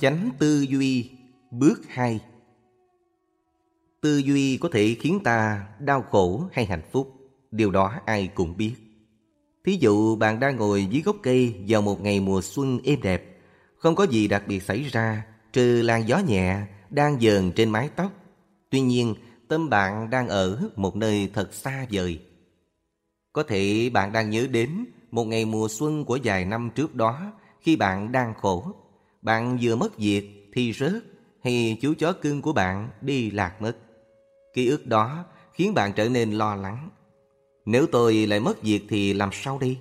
Chánh tư duy Bước 2 Tư duy có thể khiến ta đau khổ hay hạnh phúc, Điều đó ai cũng biết. Thí dụ bạn đang ngồi dưới gốc cây vào một ngày mùa xuân êm đẹp, Không có gì đặc biệt xảy ra, Trừ làn gió nhẹ đang dờn trên mái tóc. Tuy nhiên, tâm bạn đang ở một nơi thật xa vời. Có thể bạn đang nhớ đến một ngày mùa xuân của vài năm trước đó Khi bạn đang khổ. Bạn vừa mất việc thì rớt, Hay chú chó cưng của bạn đi lạc mất Ký ức đó khiến bạn trở nên lo lắng nếu tôi lại mất việc thì làm sao đi?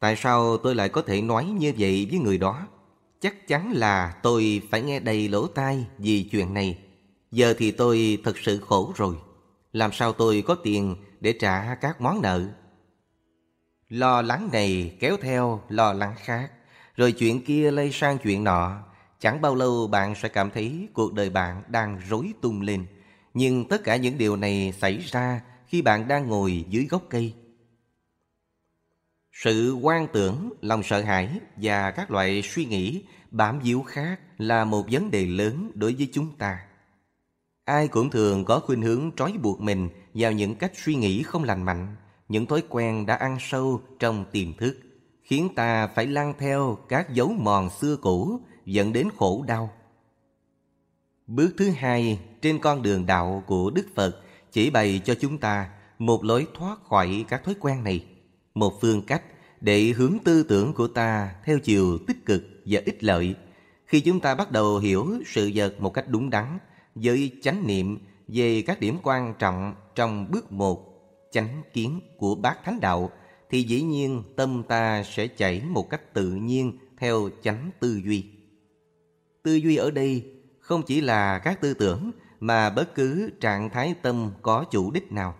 Tại sao tôi lại có thể nói như vậy với người đó? Chắc chắn là tôi phải nghe đầy lỗ tai vì chuyện này. Giờ thì tôi thật sự khổ rồi. Làm sao tôi có tiền để trả các món nợ? Lo lắng này kéo theo lo lắng khác. Rồi chuyện kia lây sang chuyện nọ. Chẳng bao lâu bạn sẽ cảm thấy cuộc đời bạn đang rối tung lên. Nhưng tất cả những điều này xảy ra khi bạn đang ngồi dưới gốc cây. Sự quan tưởng, lòng sợ hãi và các loại suy nghĩ bám víu khác là một vấn đề lớn đối với chúng ta. Ai cũng thường có khuynh hướng trói buộc mình vào những cách suy nghĩ không lành mạnh, những thói quen đã ăn sâu trong tiềm thức, khiến ta phải lăn theo các dấu mòn xưa cũ dẫn đến khổ đau. Bước thứ hai trên con đường đạo của Đức Phật chỉ bày cho chúng ta một lối thoát khỏi các thói quen này, một phương cách để hướng tư tưởng của ta theo chiều tích cực và ích lợi. Khi chúng ta bắt đầu hiểu sự vật một cách đúng đắn với chánh niệm về các điểm quan trọng trong bước một chánh kiến của bát thánh đạo thì dĩ nhiên tâm ta sẽ chảy một cách tự nhiên theo chánh tư duy. Tư duy ở đây không chỉ là các tư tưởng mà bất cứ trạng thái tâm có chủ đích nào.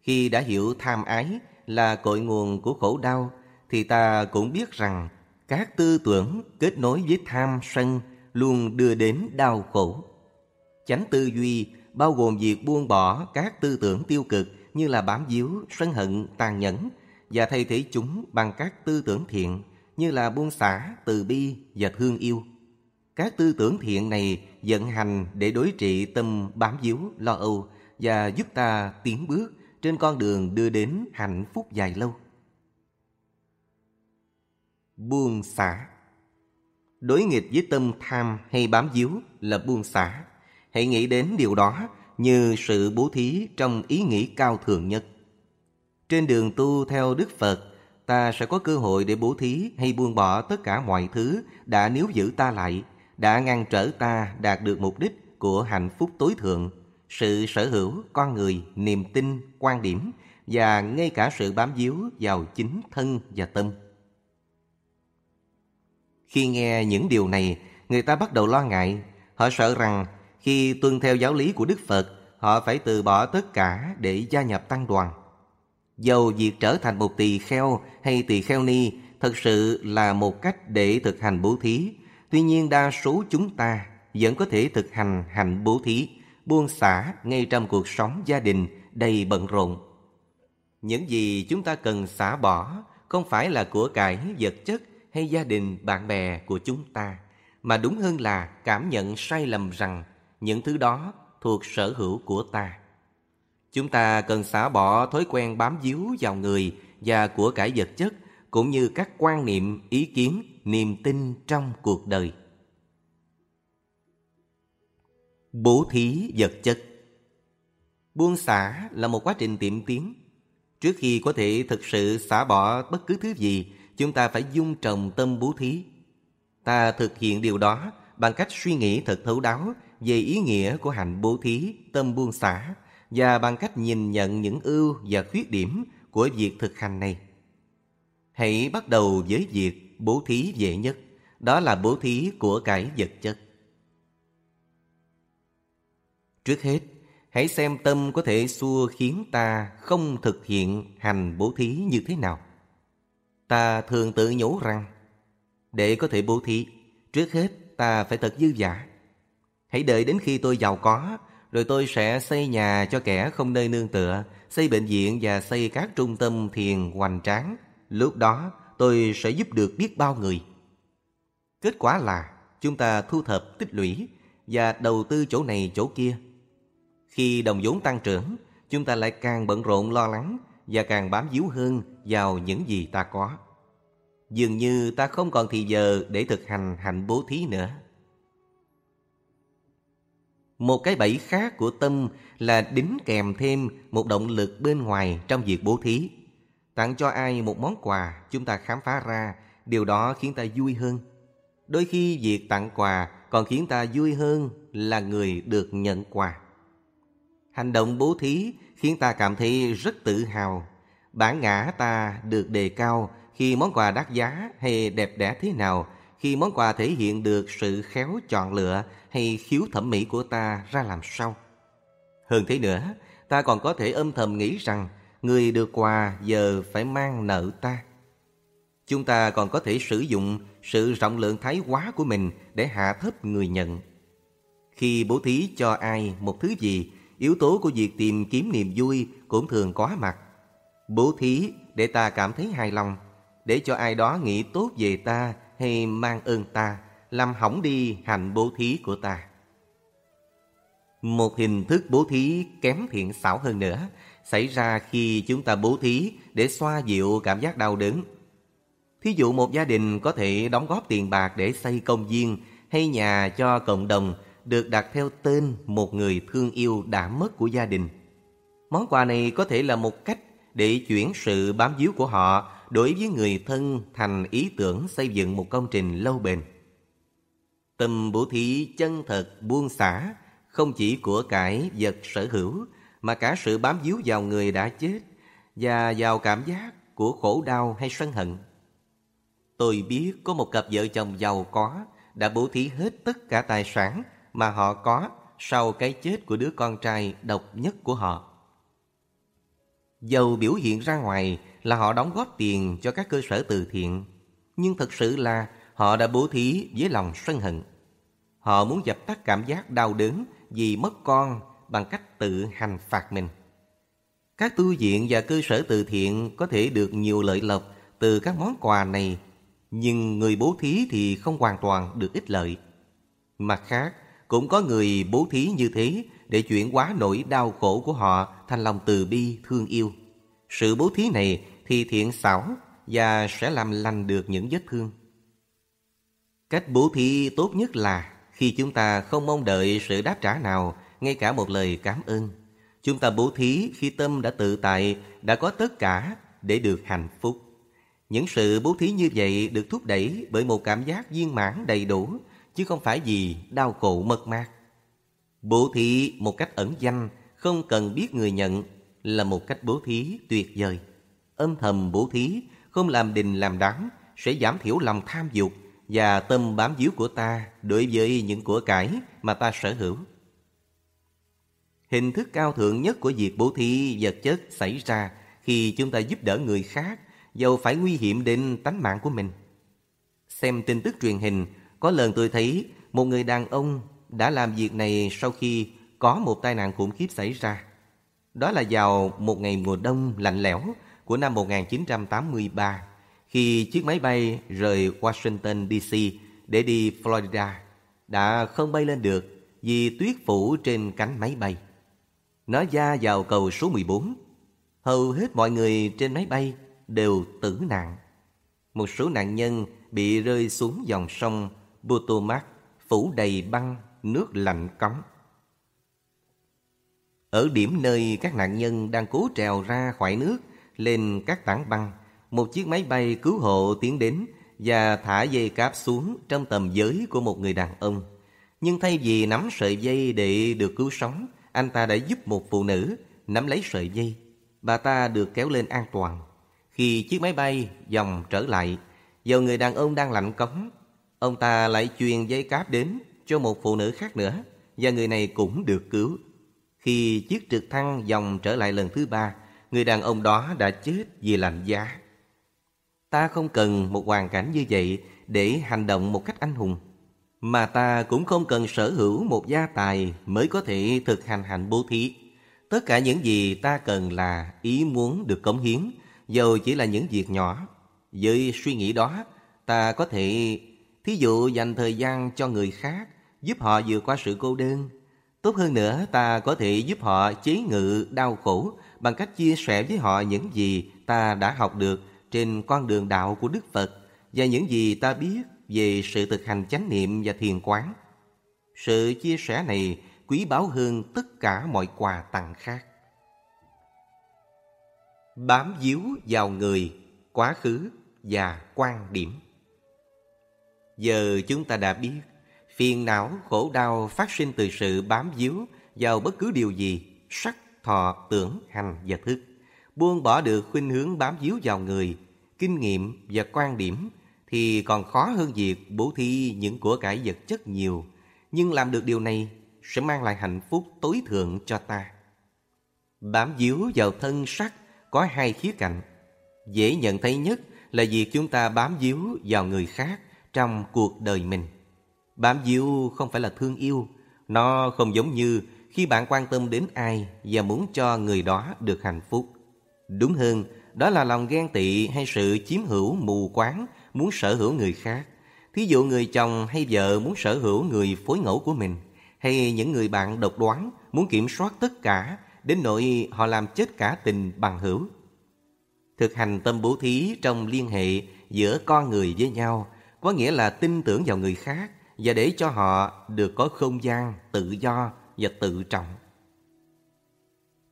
Khi đã hiểu tham ái là cội nguồn của khổ đau, thì ta cũng biết rằng các tư tưởng kết nối với tham sân luôn đưa đến đau khổ. Chánh tư duy bao gồm việc buông bỏ các tư tưởng tiêu cực như là bám víu, sân hận, tàn nhẫn và thay thế chúng bằng các tư tưởng thiện như là buông xả, từ bi và thương yêu. Các tư tưởng thiện này vận hành để đối trị tâm bám víu, lo âu và giúp ta tiến bước trên con đường đưa đến hạnh phúc dài lâu. Buông xả Đối nghịch với tâm tham hay bám víu là buông xả. Hãy nghĩ đến điều đó như sự bố thí trong ý nghĩ cao thượng nhất. Trên đường tu theo Đức Phật, ta sẽ có cơ hội để bố thí hay buông bỏ tất cả mọi thứ đã níu giữ ta lại đã ngăn trở ta đạt được mục đích của hạnh phúc tối thượng, sự sở hữu con người, niềm tin, quan điểm và ngay cả sự bám víu vào chính thân và tâm. Khi nghe những điều này, người ta bắt đầu lo ngại. Họ sợ rằng khi tuân theo giáo lý của Đức Phật, họ phải từ bỏ tất cả để gia nhập tăng đoàn. Dầu việc trở thành một tỳ kheo hay tỳ kheo ni thật sự là một cách để thực hành bố thí Tuy nhiên đa số chúng ta vẫn có thể thực hành hành bố thí, buông xả ngay trong cuộc sống gia đình đầy bận rộn. Những gì chúng ta cần xả bỏ không phải là của cải vật chất hay gia đình bạn bè của chúng ta, mà đúng hơn là cảm nhận sai lầm rằng những thứ đó thuộc sở hữu của ta. Chúng ta cần xả bỏ thói quen bám víu vào người và của cải vật chất cũng như các quan niệm, ý kiến niềm tin trong cuộc đời. Bố thí vật chất Buông xả là một quá trình tiệm tiến. Trước khi có thể thực sự xả bỏ bất cứ thứ gì, chúng ta phải dung trồng tâm bố thí. Ta thực hiện điều đó bằng cách suy nghĩ thật thấu đáo về ý nghĩa của hành bố thí, tâm buông xả và bằng cách nhìn nhận những ưu và khuyết điểm của việc thực hành này. Hãy bắt đầu với việc bố thí dễ nhất, đó là bố thí của cải vật chất. Trước hết, hãy xem tâm có thể xua khiến ta không thực hiện hành bố thí như thế nào. Ta thường tự nhủ rằng, để có thể bố thí, trước hết ta phải thật dư giả. Hãy đợi đến khi tôi giàu có, rồi tôi sẽ xây nhà cho kẻ không nơi nương tựa, xây bệnh viện và xây các trung tâm thiền hoành tráng. Lúc đó tôi sẽ giúp được biết bao người. Kết quả là chúng ta thu thập tích lũy và đầu tư chỗ này chỗ kia. Khi đồng vốn tăng trưởng, chúng ta lại càng bận rộn lo lắng và càng bám víu hơn vào những gì ta có. Dường như ta không còn thì giờ để thực hành hạnh bố thí nữa. Một cái bẫy khác của tâm là đính kèm thêm một động lực bên ngoài trong việc bố thí. Tặng cho ai một món quà chúng ta khám phá ra, điều đó khiến ta vui hơn. Đôi khi việc tặng quà còn khiến ta vui hơn là người được nhận quà. Hành động bố thí khiến ta cảm thấy rất tự hào. Bản ngã ta được đề cao khi món quà đắt giá hay đẹp đẽ thế nào, khi món quà thể hiện được sự khéo chọn lựa hay khiếu thẩm mỹ của ta ra làm sao. Hơn thế nữa, ta còn có thể âm thầm nghĩ rằng người được quà giờ phải mang nợ ta. Chúng ta còn có thể sử dụng sự rộng lượng thái quá của mình để hạ thấp người nhận. Khi bố thí cho ai một thứ gì, yếu tố của việc tìm kiếm niềm vui cũng thường có mặt. Bố thí để ta cảm thấy hài lòng, để cho ai đó nghĩ tốt về ta hay mang ơn ta, làm hỏng đi hành bố thí của ta. Một hình thức bố thí kém thiện xảo hơn nữa xảy ra khi chúng ta bố thí để xoa dịu cảm giác đau đớn. Thí dụ một gia đình có thể đóng góp tiền bạc để xây công viên hay nhà cho cộng đồng được đặt theo tên một người thương yêu đã mất của gia đình. Món quà này có thể là một cách để chuyển sự bám víu của họ đối với người thân thành ý tưởng xây dựng một công trình lâu bền. Tâm bố thí chân thật, buông xả, không chỉ của cải vật sở hữu, mà cả sự bám víu vào người đã chết và vào cảm giác của khổ đau hay sân hận. Tôi biết có một cặp vợ chồng giàu có đã bố thí hết tất cả tài sản mà họ có sau cái chết của đứa con trai độc nhất của họ. Dầu biểu hiện ra ngoài là họ đóng góp tiền cho các cơ sở từ thiện, nhưng thực sự là họ đã bố thí với lòng sân hận. Họ muốn dập tắt cảm giác đau đớn vì mất con bằng cách tự hành phạt mình. Các tu viện và cơ sở từ thiện có thể được nhiều lợi lộc từ các món quà này, nhưng người bố thí thì không hoàn toàn được ích lợi. Mặt khác, cũng có người bố thí như thế để chuyển hóa nỗi đau khổ của họ thành lòng từ bi, thương yêu. Sự bố thí này thì thiện xảo và sẽ làm lành được những vết thương. Cách bố thí tốt nhất là khi chúng ta không mong đợi sự đáp trả nào, ngay cả một lời cảm ơn. Chúng ta bố thí khi tâm đã tự tại, đã có tất cả để được hạnh phúc. Những sự bố thí như vậy được thúc đẩy bởi một cảm giác viên mãn đầy đủ, chứ không phải gì đau khổ mất mát. Bố thí một cách ẩn danh, không cần biết người nhận, là một cách bố thí tuyệt vời. Âm thầm bố thí, không làm đình làm đám, sẽ giảm thiểu lòng tham dục và tâm bám víu của ta đối với những của cải mà ta sở hữu. Hình thức cao thượng nhất của việc bố thí vật chất xảy ra khi chúng ta giúp đỡ người khác, dầu phải nguy hiểm đến tánh mạng của mình. Xem tin tức truyền hình, có lần tôi thấy một người đàn ông đã làm việc này sau khi có một tai nạn khủng khiếp xảy ra. Đó là vào một ngày mùa đông lạnh lẽo của năm 1983 khi chiếc máy bay rời Washington DC để đi Florida đã không bay lên được vì tuyết phủ trên cánh máy bay. Nó ra vào cầu số 14. Hầu hết mọi người trên máy bay đều tử nạn. Một số nạn nhân bị rơi xuống dòng sông Potomac phủ đầy băng, nước lạnh cống. Ở điểm nơi các nạn nhân đang cố trèo ra khỏi nước lên các tảng băng, một chiếc máy bay cứu hộ tiến đến và thả dây cáp xuống trong tầm giới của một người đàn ông. Nhưng thay vì nắm sợi dây để được cứu sống, anh ta đã giúp một phụ nữ nắm lấy sợi dây. Bà ta được kéo lên an toàn. Khi chiếc máy bay dòng trở lại, giờ người đàn ông đang lạnh cống, ông ta lại truyền dây cáp đến cho một phụ nữ khác nữa và người này cũng được cứu. Khi chiếc trực thăng dòng trở lại lần thứ ba, người đàn ông đó đã chết vì lạnh giá. Ta không cần một hoàn cảnh như vậy để hành động một cách anh hùng. Mà ta cũng không cần sở hữu một gia tài mới có thể thực hành hạnh bố thí. Tất cả những gì ta cần là ý muốn được cống hiến, dầu chỉ là những việc nhỏ. Với suy nghĩ đó, ta có thể Thí dụ dành thời gian cho người khác, giúp họ vượt qua sự cô đơn. Tốt hơn nữa, ta có thể giúp họ chế ngự đau khổ bằng cách chia sẻ với họ những gì ta đã học được trên con đường đạo của Đức Phật và những gì ta biết về sự thực hành chánh niệm và thiền quán. Sự chia sẻ này quý báu hơn tất cả mọi quà tặng khác. Bám víu vào người, quá khứ và quan điểm. Giờ chúng ta đã biết, phiền não, khổ đau phát sinh từ sự bám víu vào bất cứ điều gì, sắc, thọ, tưởng, hành và thức. Buông bỏ được khuynh hướng bám víu vào người, kinh nghiệm và quan điểm thì còn khó hơn việc bố thí những của cải vật chất nhiều. Nhưng làm được điều này sẽ mang lại hạnh phúc tối thượng cho ta. Bám víu vào thân sắc có hai khía cạnh. Dễ nhận thấy nhất là việc chúng ta bám víu vào người khác trong cuộc đời mình. Bám víu không phải là thương yêu, nó không giống như khi bạn quan tâm đến ai và muốn cho người đó được hạnh phúc. Đúng hơn, đó là lòng ghen tị hay sự chiếm hữu mù quáng muốn sở hữu người khác. Thí dụ người chồng hay vợ muốn sở hữu người phối ngẫu của mình, hay những người bạn độc đoán muốn kiểm soát tất cả đến nỗi họ làm chết cả tình bằng hữu. Thực hành tâm bố thí trong liên hệ giữa con người với nhau có nghĩa là tin tưởng vào người khác và để cho họ được có không gian tự do và tự trọng.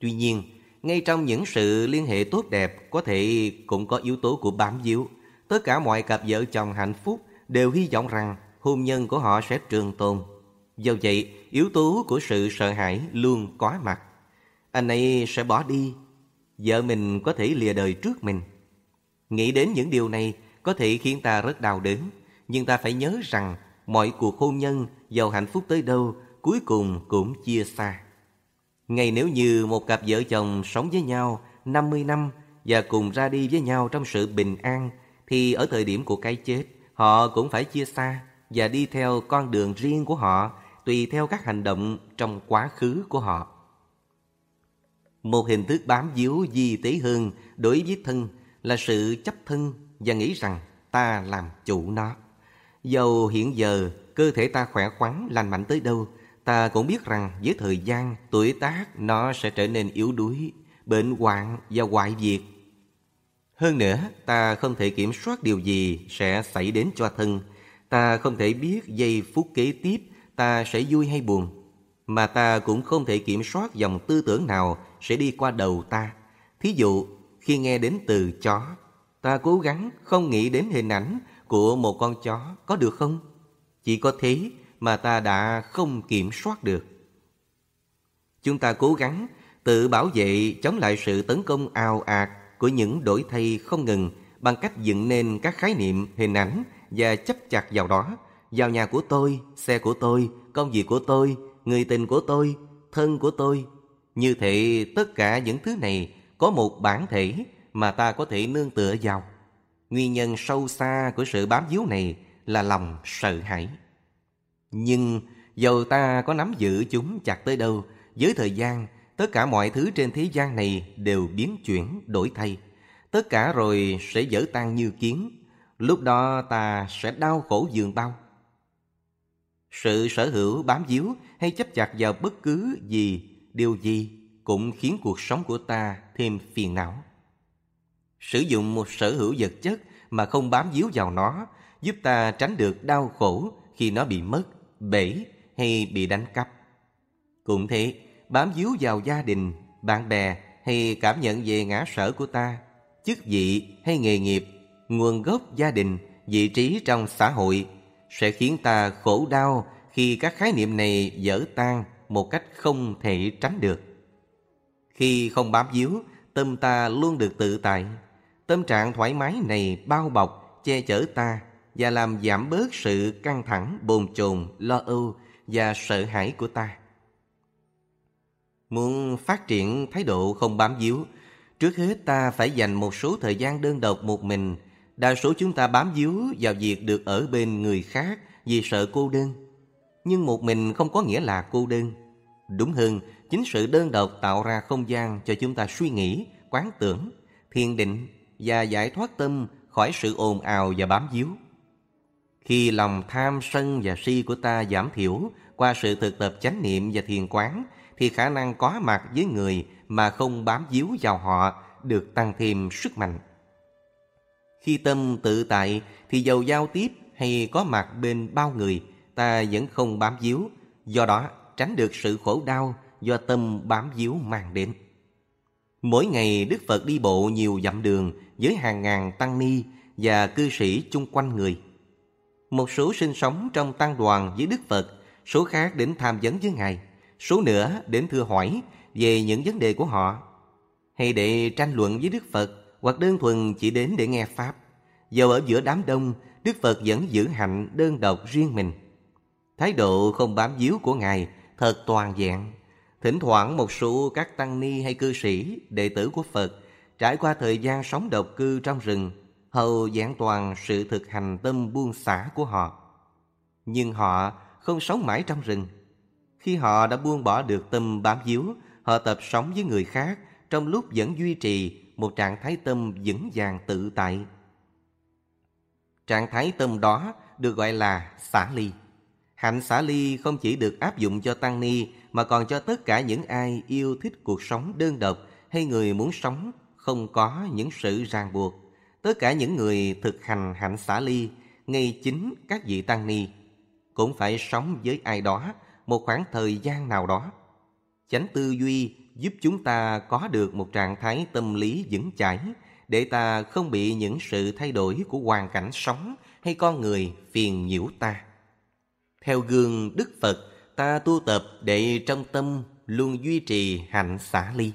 Tuy nhiên, ngay trong những sự liên hệ tốt đẹp có thể cũng có yếu tố của bám víu. Tất cả mọi cặp vợ chồng hạnh phúc đều hy vọng rằng hôn nhân của họ sẽ trường tồn. Do vậy, yếu tố của sự sợ hãi luôn có mặt. Anh ấy sẽ bỏ đi, vợ mình có thể lìa đời trước mình. Nghĩ đến những điều này có thể khiến ta rất đau đớn, nhưng ta phải nhớ rằng mọi cuộc hôn nhân giàu hạnh phúc tới đâu cuối cùng cũng chia xa. Ngay nếu như một cặp vợ chồng sống với nhau 50 năm và cùng ra đi với nhau trong sự bình an, thì ở thời điểm của cái chết, họ cũng phải chia xa và đi theo con đường riêng của họ tùy theo các hành động trong quá khứ của họ. Một hình thức bám víu di tế hơn đối với thân là sự chấp thân và nghĩ rằng ta làm chủ nó. Dầu hiện giờ cơ thể ta khỏe khoắn, lành mạnh tới đâu, ta cũng biết rằng với thời gian, tuổi tác nó sẽ trở nên yếu đuối, bệnh hoạn và hoại diệt. Hơn nữa, ta không thể kiểm soát điều gì sẽ xảy đến cho thân. Ta không thể biết giây phút kế tiếp ta sẽ vui hay buồn. Mà ta cũng không thể kiểm soát dòng tư tưởng nào sẽ đi qua đầu ta. Thí dụ, khi nghe đến từ chó, ta cố gắng không nghĩ đến hình ảnh của một con chó có được không? Chỉ có thế mà ta đã không kiểm soát được. Chúng ta cố gắng tự bảo vệ chống lại sự tấn công ào ạt của những đổi thay không ngừng bằng cách dựng nên các khái niệm, hình ảnh và chấp chặt vào đó, vào nhà của tôi, xe của tôi, công việc của tôi, người tình của tôi, thân của tôi. Như thế tất cả những thứ này có một bản thể mà ta có thể nương tựa vào. Nguyên nhân sâu xa của sự bám víu này là lòng sợ hãi. Nhưng dầu ta có nắm giữ chúng chặt tới đâu, với thời gian, tất cả mọi thứ trên thế gian này đều biến chuyển, đổi thay. Tất cả rồi sẽ dở tan như kiến. Lúc đó ta sẽ đau khổ dường bao. Sự sở hữu bám víu hay chấp chặt vào bất cứ gì, điều gì cũng khiến cuộc sống của ta thêm phiền não. Sử dụng một sở hữu vật chất mà không bám víu vào nó giúp ta tránh được đau khổ khi nó bị mất, bể hay bị đánh cắp. Cũng thế, bám víu vào gia đình, bạn bè hay cảm nhận về ngã sở của ta, chức vị hay nghề nghiệp, nguồn gốc gia đình, vị trí trong xã hội sẽ khiến ta khổ đau khi các khái niệm này dở tan một cách không thể tránh được. Khi không bám víu, tâm ta luôn được tự tại. Tâm trạng thoải mái này bao bọc, che chở ta và làm giảm bớt sự căng thẳng, bồn chồn, lo âu và sợ hãi của ta. Muốn phát triển thái độ không bám víu, trước hết ta phải dành một số thời gian đơn độc một mình. Đa số chúng ta bám víu vào việc được ở bên người khác vì sợ cô đơn. Nhưng một mình không có nghĩa là cô đơn. Đúng hơn, chính sự đơn độc tạo ra không gian cho chúng ta suy nghĩ, quán tưởng, thiền định và giải thoát tâm khỏi sự ồn ào và bám víu. Khi lòng tham sân và si của ta giảm thiểu qua sự thực tập chánh niệm và thiền quán thì khả năng có mặt với người mà không bám víu vào họ được tăng thêm sức mạnh. Khi tâm tự tại thì dầu giao tiếp hay có mặt bên bao người ta vẫn không bám víu, do đó tránh được sự khổ đau do tâm bám víu mang đến. Mỗi ngày Đức Phật đi bộ nhiều dặm đường với hàng ngàn tăng ni và cư sĩ chung quanh người. Một số sinh sống trong tăng đoàn với Đức Phật, số khác đến tham vấn với Ngài, số nữa đến thưa hỏi về những vấn đề của họ, hay để tranh luận với Đức Phật hoặc đơn thuần chỉ đến để nghe Pháp. Dầu ở giữa đám đông, Đức Phật vẫn giữ hạnh đơn độc riêng mình. Thái độ không bám víu của Ngài thật toàn vẹn. Thỉnh thoảng một số các tăng ni hay cư sĩ, đệ tử của Phật trải qua thời gian sống độc cư trong rừng, hầu giảng toàn sự thực hành tâm buông xả của họ. Nhưng họ không sống mãi trong rừng. Khi họ đã buông bỏ được tâm bám víu, họ tập sống với người khác trong lúc vẫn duy trì một trạng thái tâm vững vàng tự tại. Trạng thái tâm đó được gọi là xả ly. Hạnh xả ly không chỉ được áp dụng cho tăng ni mà còn cho tất cả những ai yêu thích cuộc sống đơn độc hay người muốn sống không có những sự ràng buộc. Tất cả những người thực hành hạnh xả ly, ngay chính các vị tăng ni, cũng phải sống với ai đó một khoảng thời gian nào đó. Chánh tư duy giúp chúng ta có được một trạng thái tâm lý vững chãi để ta không bị những sự thay đổi của hoàn cảnh sống hay con người phiền nhiễu ta. Theo gương Đức Phật, ta tu tập để trong tâm luôn duy trì hạnh xả ly.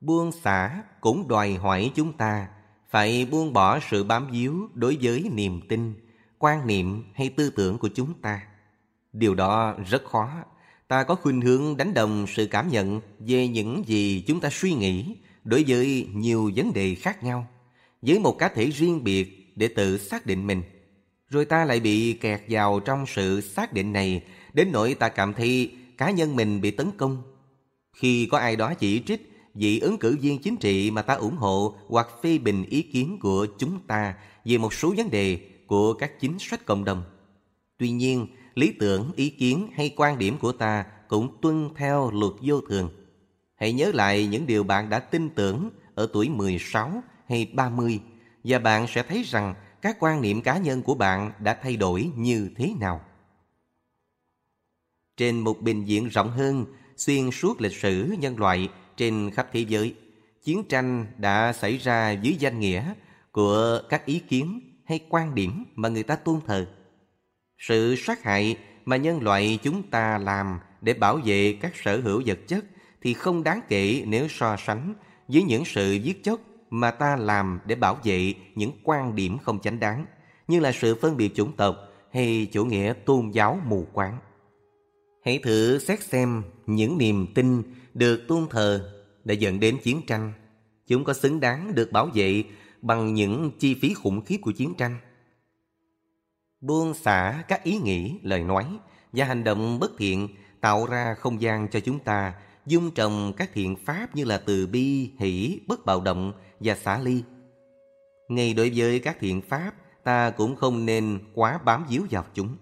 Buông xả cũng đòi hỏi chúng ta phải buông bỏ sự bám víu đối với niềm tin, quan niệm hay tư tưởng của chúng ta. Điều đó rất khó. Ta có khuynh hướng đánh đồng sự cảm nhận về những gì chúng ta suy nghĩ đối với nhiều vấn đề khác nhau, với một cá thể riêng biệt để tự xác định mình. Rồi ta lại bị kẹt vào trong sự xác định này đến nỗi ta cảm thấy cá nhân mình bị tấn công. Khi có ai đó chỉ trích vị ứng cử viên chính trị mà ta ủng hộ hoặc phê bình ý kiến của chúng ta về một số vấn đề của các chính sách cộng đồng. Tuy nhiên, lý tưởng, ý kiến hay quan điểm của ta cũng tuân theo luật vô thường. Hãy nhớ lại những điều bạn đã tin tưởng ở tuổi 16 hay 30 và bạn sẽ thấy rằng các quan niệm cá nhân của bạn đã thay đổi như thế nào. Trên một bình diện rộng hơn, xuyên suốt lịch sử nhân loại trên khắp thế giới, chiến tranh đã xảy ra dưới danh nghĩa của các ý kiến hay quan điểm mà người ta tôn thờ. Sự sát hại mà nhân loại chúng ta làm để bảo vệ các sở hữu vật chất thì không đáng kể nếu so sánh với những sự giết chóc mà ta làm để bảo vệ những quan điểm không chánh đáng, như là sự phân biệt chủng tộc hay chủ nghĩa tôn giáo mù quáng. Hãy thử xét xem những niềm tin được tôn thờ đã dẫn đến chiến tranh. Chúng có xứng đáng được bảo vệ bằng những chi phí khủng khiếp của chiến tranh. Buông xả các ý nghĩ, lời nói và hành động bất thiện tạo ra không gian cho chúng ta dung trồng các thiện pháp như là từ bi, hỷ, bất bạo động và xả ly. Ngay đối với các thiện pháp, ta cũng không nên quá bám víu vào chúng.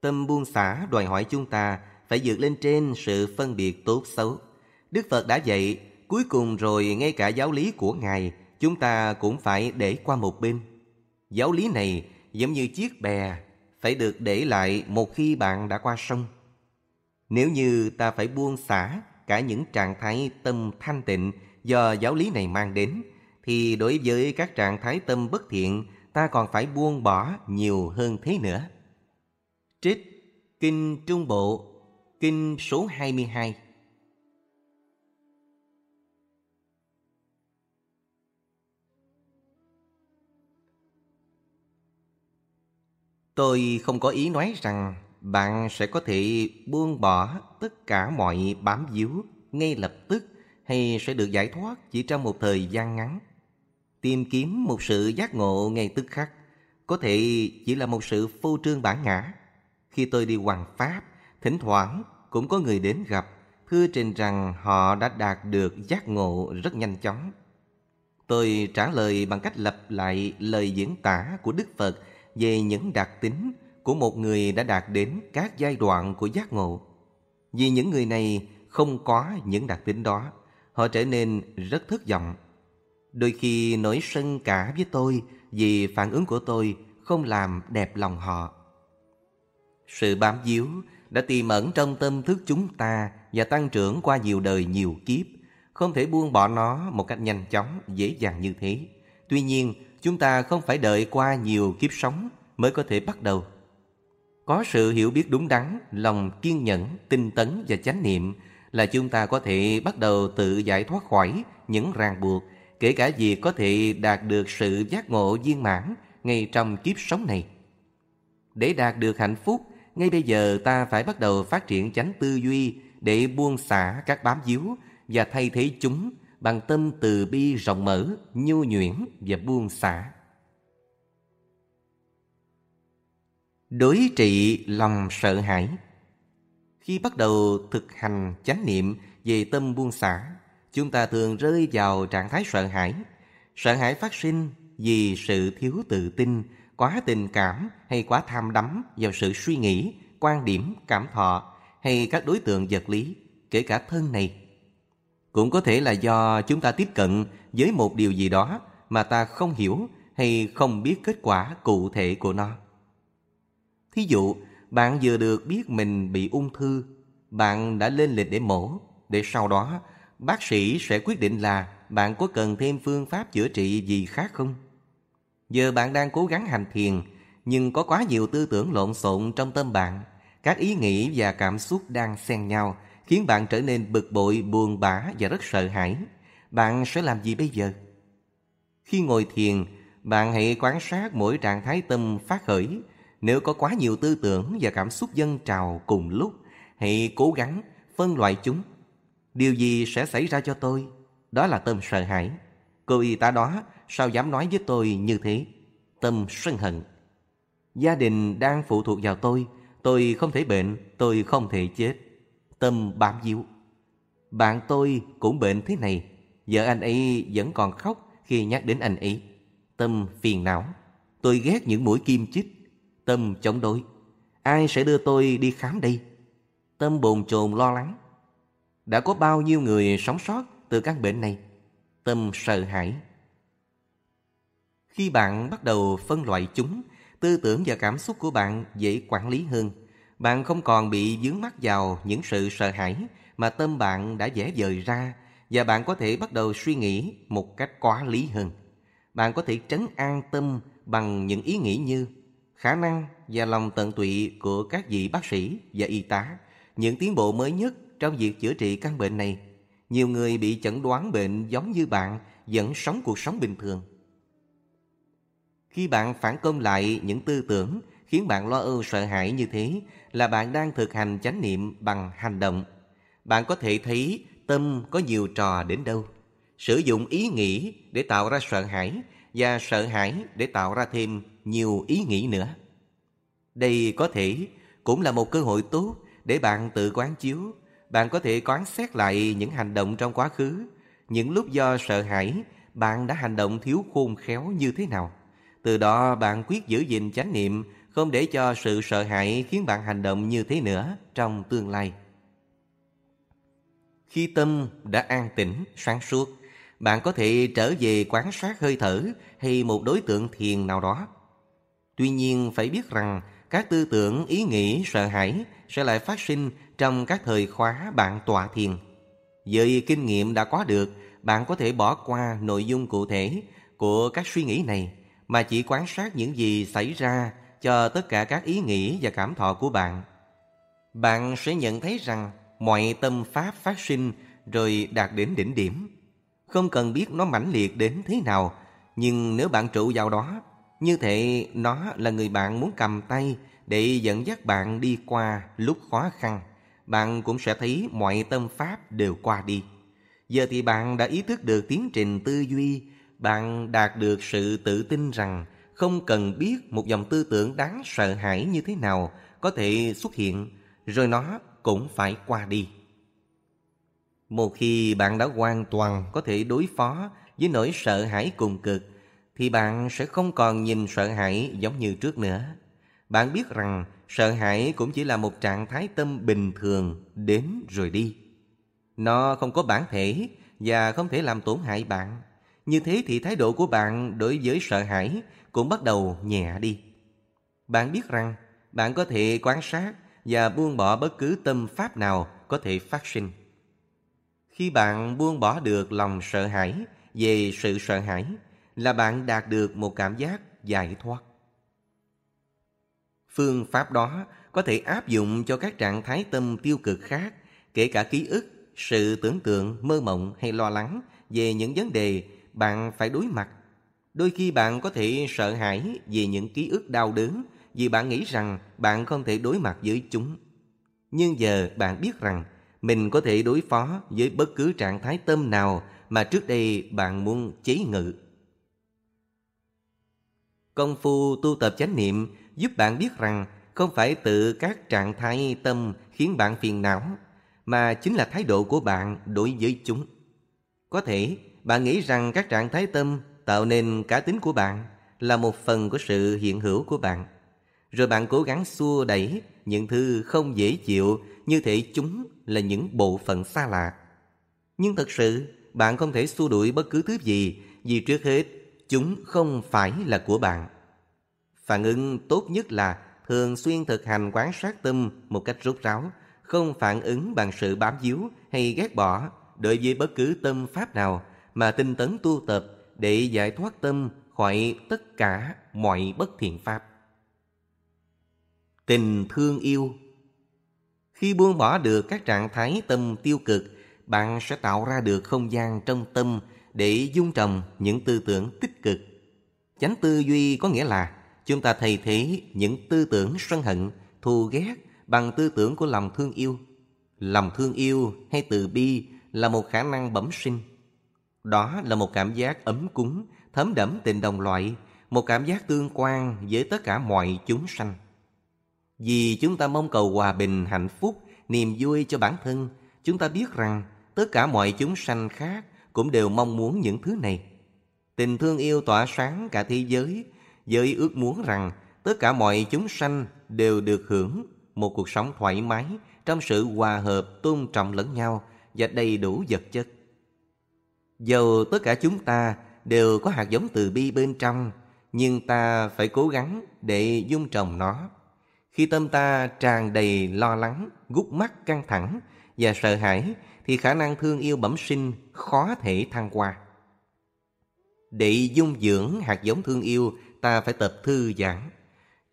Tâm buông xả đòi hỏi chúng ta phải vượt lên trên sự phân biệt tốt xấu. Đức Phật đã dạy, cuối cùng rồi ngay cả giáo lý của Ngài, chúng ta cũng phải để qua một bên. Giáo lý này giống như chiếc bè, phải được để lại một khi bạn đã qua sông. Nếu như ta phải buông xả cả những trạng thái tâm thanh tịnh do giáo lý này mang đến, thì đối với các trạng thái tâm bất thiện, ta còn phải buông bỏ nhiều hơn thế nữa. Trích Kinh Trung Bộ Kinh số 22 Tôi không có ý nói rằng bạn sẽ có thể buông bỏ tất cả mọi bám víu ngay lập tức hay sẽ được giải thoát chỉ trong một thời gian ngắn. Tìm kiếm một sự giác ngộ ngay tức khắc có thể chỉ là một sự phô trương bản ngã. Khi tôi đi hoàng pháp, thỉnh thoảng cũng có người đến gặp, thưa trình rằng họ đã đạt được giác ngộ rất nhanh chóng. Tôi trả lời bằng cách lặp lại lời diễn tả của Đức Phật về những đặc tính của một người đã đạt đến các giai đoạn của giác ngộ. Vì những người này không có những đặc tính đó, họ trở nên rất thất vọng. Đôi khi nổi sân cả với tôi vì phản ứng của tôi không làm đẹp lòng họ. Sự bám víu đã tiềm ẩn trong tâm thức chúng ta và tăng trưởng qua nhiều đời nhiều kiếp, không thể buông bỏ nó một cách nhanh chóng, dễ dàng như thế. Tuy nhiên, chúng ta không phải đợi qua nhiều kiếp sống mới có thể bắt đầu. Có sự hiểu biết đúng đắn, lòng kiên nhẫn, tinh tấn và chánh niệm là chúng ta có thể bắt đầu tự giải thoát khỏi những ràng buộc, kể cả việc có thể đạt được sự giác ngộ viên mãn ngay trong kiếp sống này. Để đạt được hạnh phúc, ngay bây giờ ta phải bắt đầu phát triển chánh tư duy để buông xả các bám víu và thay thế chúng bằng tâm từ bi rộng mở, nhu nhuyễn và buông xả. Đối trị lòng sợ hãi Khi bắt đầu thực hành chánh niệm về tâm buông xả, chúng ta thường rơi vào trạng thái sợ hãi. Sợ hãi phát sinh vì sự thiếu tự tin, quá tình cảm hay quá tham đắm vào sự suy nghĩ, quan điểm, cảm thọ hay các đối tượng vật lý, kể cả thân này. Cũng có thể là do chúng ta tiếp cận với một điều gì đó mà ta không hiểu hay không biết kết quả cụ thể của nó. Thí dụ, bạn vừa được biết mình bị ung thư, bạn đã lên lịch để mổ, để sau đó bác sĩ sẽ quyết định là bạn có cần thêm phương pháp chữa trị gì khác không? Giờ bạn đang cố gắng hành thiền, nhưng có quá nhiều tư tưởng lộn xộn trong tâm bạn. Các ý nghĩ và cảm xúc đang xen nhau, khiến bạn trở nên bực bội, buồn bã và rất sợ hãi. Bạn sẽ làm gì bây giờ? Khi ngồi thiền, bạn hãy quan sát mỗi trạng thái tâm phát khởi. Nếu có quá nhiều tư tưởng và cảm xúc dâng trào cùng lúc, hãy cố gắng phân loại chúng. Điều gì sẽ xảy ra cho tôi? Đó là tâm sợ hãi. Cô y tá đó sao dám nói với tôi như thế? Tâm sân hận. Gia đình đang phụ thuộc vào tôi. Tôi không thể bệnh, tôi không thể chết. Tâm bám víu. Bạn tôi cũng bệnh thế này. Vợ anh ấy vẫn còn khóc khi nhắc đến anh ấy. Tâm phiền não. Tôi ghét những mũi kim chích. Tâm chống đối. Ai sẽ đưa tôi đi khám đây? Tâm bồn chồn lo lắng. Đã có bao nhiêu người sống sót từ căn bệnh này? Tâm sợ hãi. Khi bạn bắt đầu phân loại chúng, tư tưởng và cảm xúc của bạn dễ quản lý hơn. Bạn không còn bị dướng mắt vào những sự sợ hãi mà tâm bạn đã vẽ dời ra và bạn có thể bắt đầu suy nghĩ một cách quá lý hơn. Bạn có thể trấn an tâm bằng những ý nghĩ như khả năng và lòng tận tụy của các vị bác sĩ và y tá, những tiến bộ mới nhất trong việc chữa trị căn bệnh này. Nhiều người bị chẩn đoán bệnh giống như bạn, vẫn sống cuộc sống bình thường. Khi bạn phản công lại những tư tưởng khiến bạn lo âu sợ hãi như thế là bạn đang thực hành chánh niệm bằng hành động. Bạn có thể thấy tâm có nhiều trò đến đâu. Sử dụng ý nghĩ để tạo ra sợ hãi và sợ hãi để tạo ra thêm nhiều ý nghĩ nữa. Đây có thể cũng là một cơ hội tốt để bạn tự quán chiếu. Bạn có thể quán xét lại những hành động trong quá khứ, những lúc do sợ hãi bạn đã hành động thiếu khôn khéo như thế nào. Từ đó bạn quyết giữ gìn chánh niệm, không để cho sự sợ hãi khiến bạn hành động như thế nữa trong tương lai. Khi tâm đã an tĩnh, sáng suốt, bạn có thể trở về quan sát hơi thở hay một đối tượng thiền nào đó. Tuy nhiên phải biết rằng các tư tưởng, ý nghĩ, sợ hãi sẽ lại phát sinh trong các thời khóa bạn tọa thiền. Với kinh nghiệm đã có được, bạn có thể bỏ qua nội dung cụ thể của các suy nghĩ này mà chỉ quan sát những gì xảy ra cho tất cả các ý nghĩ và cảm thọ của bạn. Bạn sẽ nhận thấy rằng mọi tâm pháp phát sinh rồi đạt đến đỉnh điểm. Không cần biết nó mãnh liệt đến thế nào, nhưng nếu bạn trụ vào đó, như thể nó là người bạn muốn cầm tay để dẫn dắt bạn đi qua lúc khó khăn, bạn cũng sẽ thấy mọi tâm pháp đều qua đi. Giờ thì bạn đã ý thức được tiến trình tư duy bạn đạt được sự tự tin rằng không cần biết một dòng tư tưởng đáng sợ hãi như thế nào có thể xuất hiện, rồi nó cũng phải qua đi. Một khi bạn đã hoàn toàn có thể đối phó với nỗi sợ hãi cùng cực, thì bạn sẽ không còn nhìn sợ hãi giống như trước nữa. Bạn biết rằng sợ hãi cũng chỉ là một trạng thái tâm bình thường, đến rồi đi. Nó không có bản thể và không thể làm tổn hại bạn. Như thế thì thái độ của bạn đối với sợ hãi cũng bắt đầu nhẹ đi. Bạn biết rằng bạn có thể quan sát và buông bỏ bất cứ tâm pháp nào có thể phát sinh. Khi bạn buông bỏ được lòng sợ hãi về sự sợ hãi là bạn đạt được một cảm giác giải thoát. Phương pháp đó có thể áp dụng cho các trạng thái tâm tiêu cực khác, kể cả ký ức, sự tưởng tượng, mơ mộng hay lo lắng về những vấn đề bạn phải đối mặt. Đôi khi bạn có thể sợ hãi về những ký ức đau đớn vì bạn nghĩ rằng bạn không thể đối mặt với chúng. Nhưng giờ bạn biết rằng mình có thể đối phó với bất cứ trạng thái tâm nào mà trước đây bạn muốn chế ngự. Công phu tu tập chánh niệm giúp bạn biết rằng không phải tự các trạng thái tâm khiến bạn phiền não, mà chính là thái độ của bạn đối với chúng. Có thể bạn nghĩ rằng các trạng thái tâm tạo nên cá tính của bạn là một phần của sự hiện hữu của bạn. Rồi bạn cố gắng xua đẩy những thứ không dễ chịu như thể chúng là những bộ phận xa lạ. Nhưng thật sự, bạn không thể xua đuổi bất cứ thứ gì vì trước hết chúng không phải là của bạn. Phản ứng tốt nhất là thường xuyên thực hành quán sát tâm một cách rốt ráo, không phản ứng bằng sự bám víu hay ghét bỏ đối với bất cứ tâm pháp nào mà tinh tấn tu tập để giải thoát tâm khỏi tất cả mọi bất thiện pháp. Tình thương yêu Khi buông bỏ được các trạng thái tâm tiêu cực, bạn sẽ tạo ra được không gian trong tâm để dung trồng những tư tưởng tích cực. Chánh tư duy có nghĩa là chúng ta thay thế những tư tưởng sân hận, thù ghét bằng tư tưởng của lòng thương yêu. Lòng thương yêu hay từ bi là một khả năng bẩm sinh. Đó là một cảm giác ấm cúng, thấm đẫm tình đồng loại, một cảm giác tương quan với tất cả mọi chúng sanh. Vì chúng ta mong cầu hòa bình, hạnh phúc, niềm vui cho bản thân, chúng ta biết rằng tất cả mọi chúng sanh khác cũng đều mong muốn những thứ này. Tình thương yêu tỏa sáng cả thế giới với ước muốn rằng tất cả mọi chúng sanh đều được hưởng một cuộc sống thoải mái trong sự hòa hợp tôn trọng lẫn nhau và đầy đủ vật chất. Dầu tất cả chúng ta đều có hạt giống từ bi bên trong, nhưng ta phải cố gắng để dung trồng nó. Khi tâm ta tràn đầy lo lắng, gút mắt căng thẳng và sợ hãi, thì khả năng thương yêu bẩm sinh khó thể thăng hoa. Để dung dưỡng hạt giống thương yêu ta phải tập thư giãn.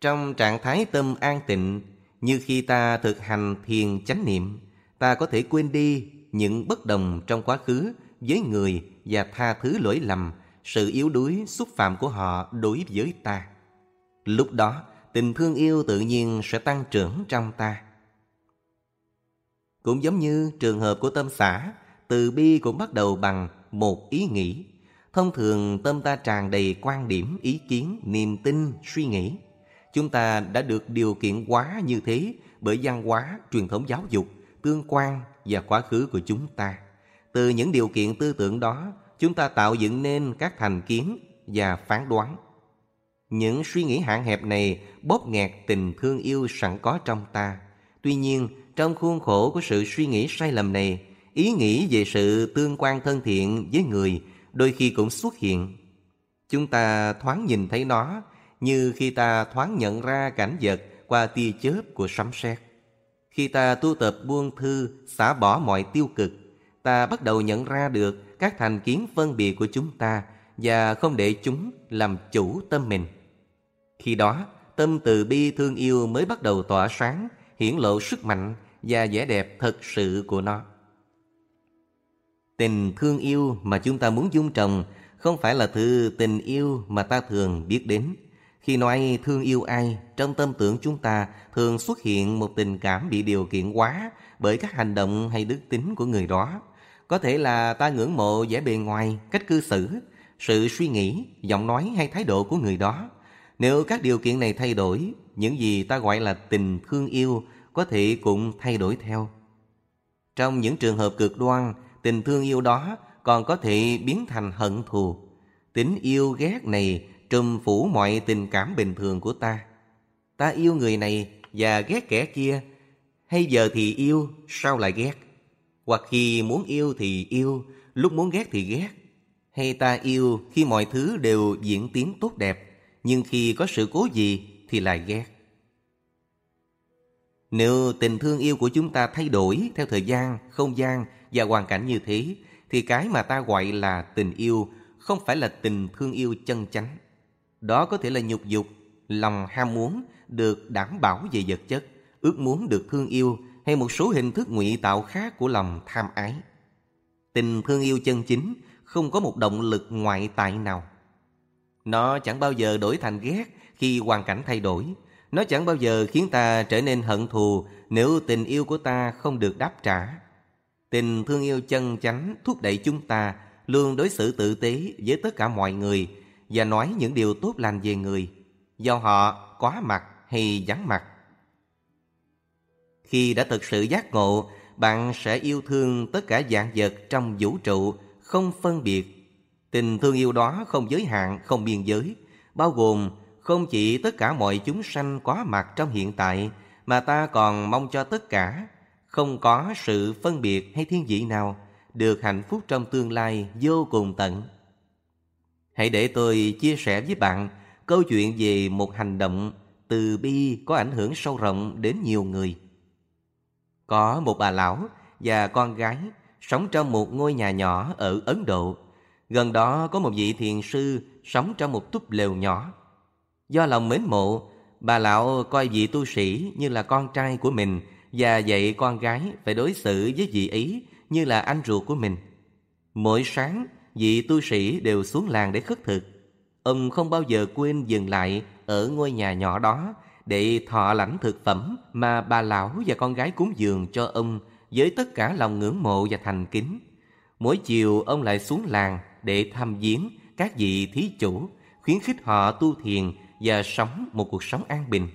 Trong trạng thái tâm an tịnh, như khi ta thực hành thiền chánh niệm, ta có thể quên đi những bất đồng trong quá khứ với người và tha thứ lỗi lầm, sự yếu đuối, xúc phạm của họ đối với ta. Lúc đó, tình thương yêu tự nhiên sẽ tăng trưởng trong ta. Cũng giống như trường hợp của tâm xã, từ bi cũng bắt đầu bằng một ý nghĩ. Thông thường tâm ta tràn đầy quan điểm, ý kiến, niềm tin, suy nghĩ. Chúng ta đã được điều kiện quá như thế bởi văn hóa, truyền thống giáo dục, tương quan và quá khứ của chúng ta. Từ những điều kiện tư tưởng đó, chúng ta tạo dựng nên các thành kiến và phán đoán. Những suy nghĩ hạn hẹp này bóp nghẹt tình thương yêu sẵn có trong ta. Tuy nhiên, trong khuôn khổ của sự suy nghĩ sai lầm này, ý nghĩ về sự tương quan thân thiện với người đôi khi cũng xuất hiện. Chúng ta thoáng nhìn thấy nó như khi ta thoáng nhận ra cảnh vật qua tia chớp của sấm sét. Khi ta tu tập buông thư, xả bỏ mọi tiêu cực, ta bắt đầu nhận ra được các thành kiến phân biệt của chúng ta và không để chúng làm chủ tâm mình. Khi đó, tâm từ bi thương yêu mới bắt đầu tỏa sáng, hiển lộ sức mạnh và vẻ đẹp thật sự của nó. Tình thương yêu mà chúng ta muốn dung trồng không phải là thứ tình yêu mà ta thường biết đến. Khi nói thương yêu ai, trong tâm tưởng chúng ta thường xuất hiện một tình cảm bị điều kiện quá bởi các hành động hay đức tính của người đó. Có thể là ta ngưỡng mộ vẻ bề ngoài, cách cư xử, sự suy nghĩ, giọng nói hay thái độ của người đó. Nếu các điều kiện này thay đổi, những gì ta gọi là tình thương yêu có thể cũng thay đổi theo. Trong những trường hợp cực đoan, tình thương yêu đó còn có thể biến thành hận thù. Tính yêu ghét này trùm phủ mọi tình cảm bình thường của ta. Ta yêu người này và ghét kẻ kia, hay giờ thì yêu, sao lại ghét? Hoặc khi muốn yêu thì yêu, lúc muốn ghét thì ghét. Hay ta yêu khi mọi thứ đều diễn tiến tốt đẹp, nhưng khi có sự cố gì thì lại ghét. Nếu tình thương yêu của chúng ta thay đổi theo thời gian, không gian và hoàn cảnh như thế, thì cái mà ta gọi là tình yêu không phải là tình thương yêu chân chánh. Đó có thể là nhục dục, lòng ham muốn được đảm bảo về vật chất, ước muốn được thương yêu hay một số hình thức ngụy tạo khác của lòng tham ái. Tình thương yêu chân chính không có một động lực ngoại tại nào. Nó chẳng bao giờ đổi thành ghét khi hoàn cảnh thay đổi. Nó chẳng bao giờ khiến ta trở nên hận thù nếu tình yêu của ta không được đáp trả. Tình thương yêu chân chánh thúc đẩy chúng ta luôn đối xử tử tế với tất cả mọi người và nói những điều tốt lành về người, do họ quá mặt hay vắng mặt. Khi đã thực sự giác ngộ, bạn sẽ yêu thương tất cả dạng vật trong vũ trụ, không phân biệt. Tình thương yêu đó không giới hạn, không biên giới, bao gồm không chỉ tất cả mọi chúng sanh có mặt trong hiện tại, mà ta còn mong cho tất cả, không có sự phân biệt hay thiên vị nào, được hạnh phúc trong tương lai vô cùng tận. Hãy để tôi chia sẻ với bạn câu chuyện về một hành động từ bi có ảnh hưởng sâu rộng đến nhiều người. Có một bà lão và con gái sống trong một ngôi nhà nhỏ ở Ấn Độ. Gần đó có một vị thiền sư sống trong một túp lều nhỏ. Do lòng mến mộ, bà lão coi vị tu sĩ như là con trai của mình và dạy con gái phải đối xử với vị ấy như là anh ruột của mình. Mỗi sáng, vị tu sĩ đều xuống làng để khất thực. Ông không bao giờ quên dừng lại ở ngôi nhà nhỏ đó để thọ lãnh thực phẩm mà bà lão và con gái cúng dường cho ông với tất cả lòng ngưỡng mộ và thành kính. Mỗi chiều ông lại xuống làng để thăm viếng các vị thí chủ, khuyến khích họ tu thiền và sống một cuộc sống an bình.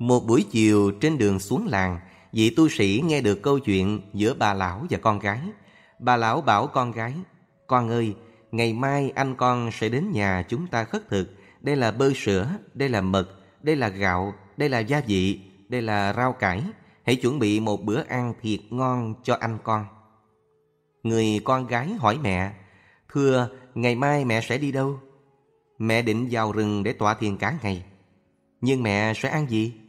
Một buổi chiều trên đường xuống làng, vị tu sĩ nghe được câu chuyện giữa bà lão và con gái. Bà lão bảo con gái, Con ơi, ngày mai anh con sẽ đến nhà chúng ta khất thực. Đây là bơ sữa, đây là mật, đây là gạo, đây là gia vị, đây là rau cải. Hãy chuẩn bị một bữa ăn thiệt ngon cho anh con. Người con gái hỏi mẹ, Thưa, ngày mai mẹ sẽ đi đâu? Mẹ định vào rừng để tọa thiền cả ngày. Nhưng mẹ sẽ ăn gì?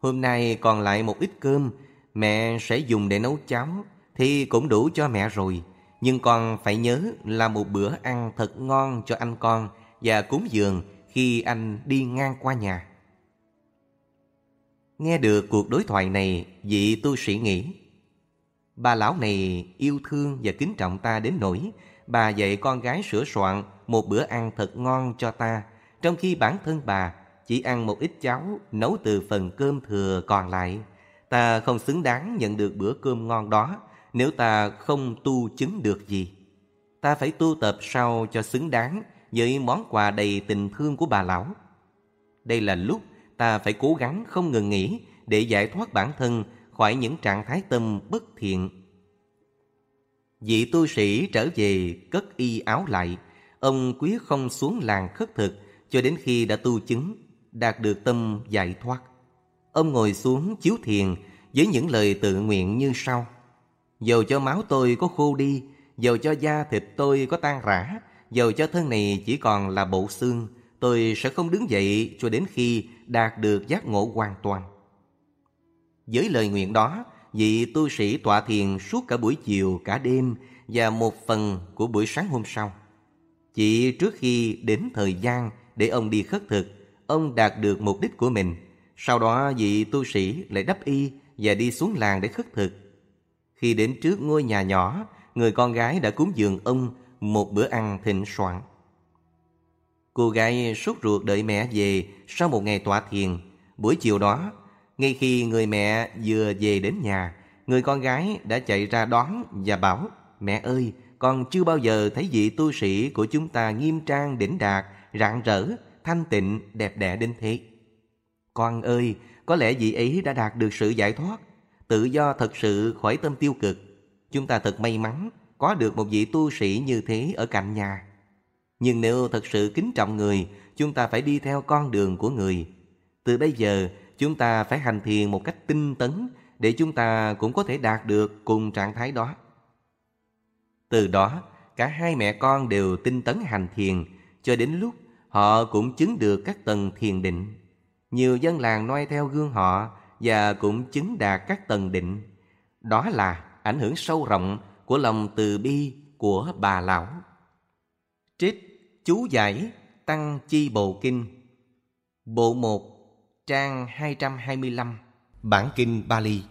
Hôm nay còn lại một ít cơm, mẹ sẽ dùng để nấu cháo, thì cũng đủ cho mẹ rồi. Nhưng con phải nhớ là một bữa ăn thật ngon cho anh con và cúng dường khi anh đi ngang qua nhà. Nghe được cuộc đối thoại này, vị tu sĩ nghĩ Bà lão này yêu thương và kính trọng ta đến nỗi Bà dạy con gái sửa soạn một bữa ăn thật ngon cho ta Trong khi bản thân bà chỉ ăn một ít cháo nấu từ phần cơm thừa còn lại. Ta không xứng đáng nhận được bữa cơm ngon đó Nếu ta không tu chứng được gì. Ta phải tu tập sao cho xứng đáng Với món quà đầy tình thương của bà lão. Đây là lúc ta phải cố gắng không ngừng nghỉ để giải thoát bản thân khỏi những trạng thái tâm bất thiện. Vị tu sĩ trở về cất y áo lại, ông quyết không xuống làng khất thực cho đến khi đã tu chứng, đạt được tâm giải thoát. Ông ngồi xuống chiếu thiền với những lời tự nguyện như sau. Dầu cho máu tôi có khô đi, dầu cho da thịt tôi có tan rã, dầu cho thân này chỉ còn là bộ xương, tôi sẽ không đứng dậy cho đến khi đạt được giác ngộ hoàn toàn. Với lời nguyện đó, vị tu sĩ tọa thiền suốt cả buổi chiều, cả đêm và một phần của buổi sáng hôm sau. Chỉ trước khi đến thời gian để ông đi khất thực, ông đạt được mục đích của mình. Sau đó vị tu sĩ lại đắp y và đi xuống làng để khất thực. Khi đến trước ngôi nhà nhỏ, người con gái đã cúng dường ông một bữa ăn thịnh soạn. Cô gái sốt ruột đợi mẹ về sau một ngày tọa thiền. Buổi chiều đó, ngay khi người mẹ vừa về đến nhà, người con gái đã chạy ra đón và bảo Mẹ ơi, con chưa bao giờ thấy vị tu sĩ của chúng ta nghiêm trang đỉnh đạt, rạng rỡ, thanh tịnh, đẹp đẽ đến thế. Con ơi, có lẽ vị ấy đã đạt được sự giải thoát, tự do thật sự khỏi tâm tiêu cực. Chúng ta thật may mắn có được một vị tu sĩ như thế ở cạnh nhà. Nhưng nếu thật sự kính trọng người, chúng ta phải đi theo con đường của người. Từ bây giờ, chúng ta phải hành thiền một cách tinh tấn để chúng ta cũng có thể đạt được cùng trạng thái đó. Từ đó, cả hai mẹ con đều tinh tấn hành thiền, cho đến lúc họ cũng chứng được các tầng thiền định. Nhiều dân làng noi theo gương họ và cũng chứng đạt các tầng định. Đó là ảnh hưởng sâu rộng của lòng từ bi của bà lão. Trích chú giải Tăng Chi Bộ Kinh Bộ 1 trang 225 Bản Kinh Bali